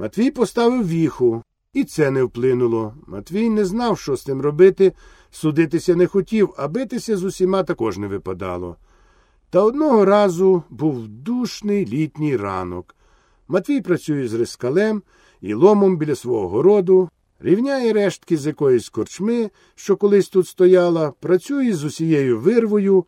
Матвій поставив віху, і це не вплинуло. Матвій не знав, що з тим робити, судитися не хотів, а битися з усіма також не випадало. Та одного разу був душний літній ранок. Матвій працює з рискалем і ломом біля свого городу, рівняє рештки з якоїсь корчми, що колись тут стояла, працює з усією вирвою,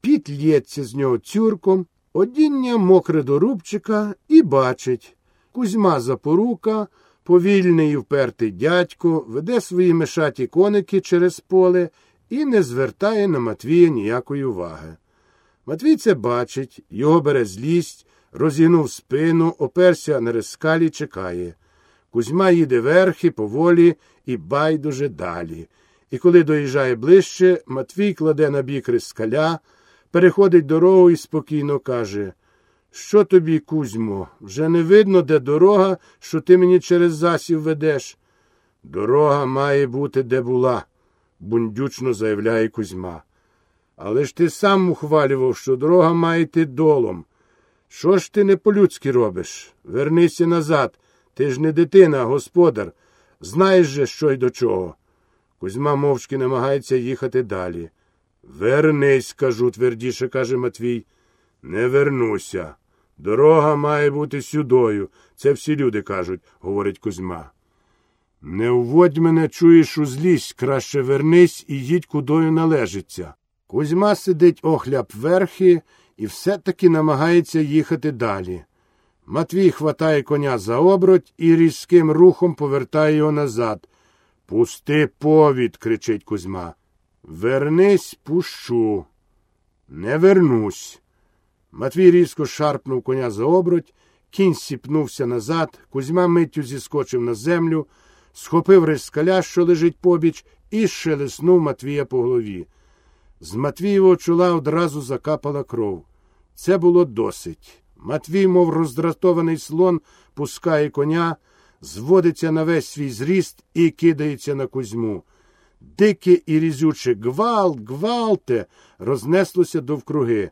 піт лється з нього тюрком, одіння мокре до рубчика і бачить. Кузьма запорука, повільний і впертий дядько, веде свої мешаті коники через поле і не звертає на Матвія ніякої уваги. Матвій це бачить, його бере злість, розігнув спину, оперся на рескалі, чекає. Кузьма їде верхи, поволі і байдуже далі. І коли доїжджає ближче, Матвій кладе на бік рискаля, переходить дорогу і спокійно каже Що тобі, Кузьмо, вже не видно, де дорога, що ти мені через засів ведеш. Дорога має бути, де була, бундючно заявляє Кузьма. Але ж ти сам ухвалював, що дорога має йти долом. Що ж ти не по-людськи робиш? Вернися назад. Ти ж не дитина, а господар. Знаєш же, що й до чого. Кузьма мовчки намагається їхати далі. Вернись, кажу, твердіше каже Матвій. Не вернуся. Дорога має бути сюдою. Це всі люди кажуть, говорить Кузьма. Не вводь мене, чуєш у злість, краще вернись і їдь кудою належиться. Кузьма сидить охляп верхи і все-таки намагається їхати далі. Матвій хватає коня за оброть і різким рухом повертає його назад. Пусти повід, кричить Кузьма. Вернись, пущу. Не вернусь. Матвій різко шарпнув коня за оброть, кінь сіпнувся назад, Кузьма миттю зіскочив на землю, схопив рискаля, що лежить побіч, і шелеснув Матвія по голові. З Матвієвого чола одразу закапала кров. Це було досить. Матвій, мов роздратований слон, пускає коня, зводиться на весь свій зріст і кидається на Кузьму. Дике і різюче гвалт, гвалте, рознеслося довкруги.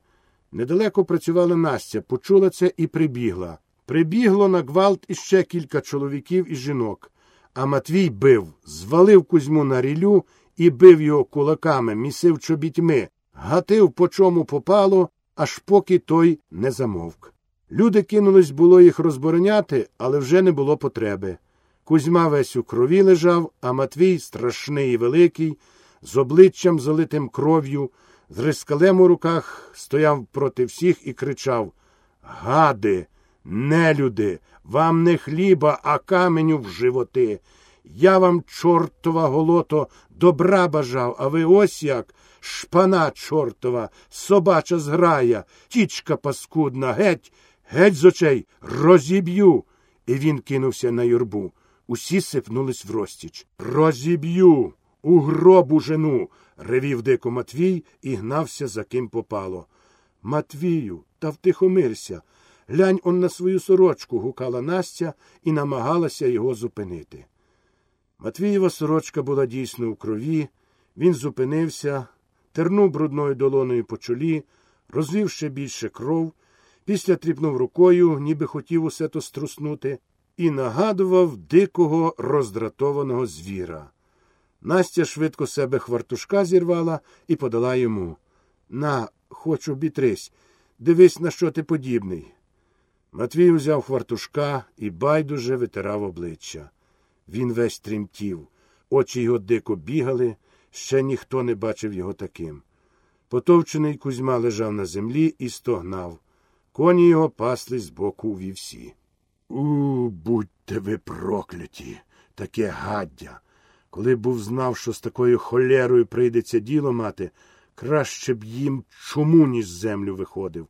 Недалеко працювала Настя, почула це і прибігла. Прибігло на гвалт іще кілька чоловіків і жінок. А Матвій бив, звалив Кузьму на рілю і бив його кулаками, місив чобітьми, гатив, по чому попало, аж поки той не замовк. Люди кинулись було їх розбороняти, але вже не було потреби. Кузьма весь у крові лежав, а Матвій, страшний і великий, з обличчям залитим кров'ю, з рискалем у руках стояв проти всіх і кричав Гади, нелюди, вам не хліба, а каменю в животи. Я вам, чортова голото, добра бажав, а ви ось як шпана чортова, собача зграя, тічка паскудна, геть, геть з очей, розіб'ю. І він кинувся на юрбу. Усі сипнулись в розтіч. Розіб'ю, у гробу жену. ревів дико Матвій і гнався, за ким попало. Матвію, та втихомирся. Глянь он на свою сорочку, гукала Настя і намагалася його зупинити. Матвієва сорочка була дійсно у крові, він зупинився, тернув брудною долоною по чолі, розвів ще більше кров, після тріпнув рукою, ніби хотів усе то струснути, і нагадував дикого роздратованого звіра. Настя швидко себе хвартушка зірвала і подала йому. На, хоч обітрись, дивись, на що ти подібний. Матвій узяв хвартушка і байдуже витирав обличчя. Він весь тремтів, очі його дико бігали, ще ніхто не бачив його таким. Потовчений Кузьма лежав на землі і стогнав. Коні його пасли з боку у вівсі. У, будьте ви прокляті, таке гаддя. Коли був знав, що з такою холерою прийдеться діло мати, краще б їм чому, ніж землю виходив.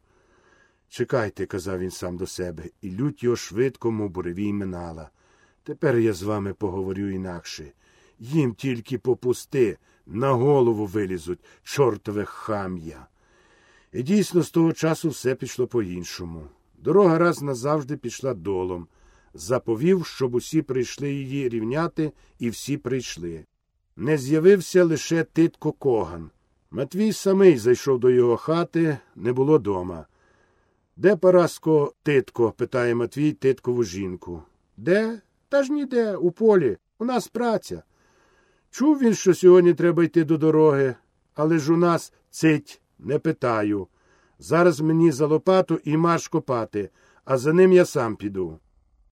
Чекайте, казав він сам до себе, і лють його швидко, мов буревій минала. Тепер я з вами поговорю інакше. Їм тільки попусти, на голову вилізуть, чортове хам'я. І дійсно, з того часу все пішло по-іншому. Дорога раз назавжди пішла долом. Заповів, щоб усі прийшли її рівняти, і всі прийшли. Не з'явився лише титко Коган. Матвій самий зайшов до його хати, не було дома. Де Параско титко? питає Матвій титкову жінку. Де? Та ж ніде, у полі. У нас праця. Чув він, що сьогодні треба йти до дороги, але ж у нас цить, не питаю. Зараз мені за лопату і марш копати, а за ним я сам піду.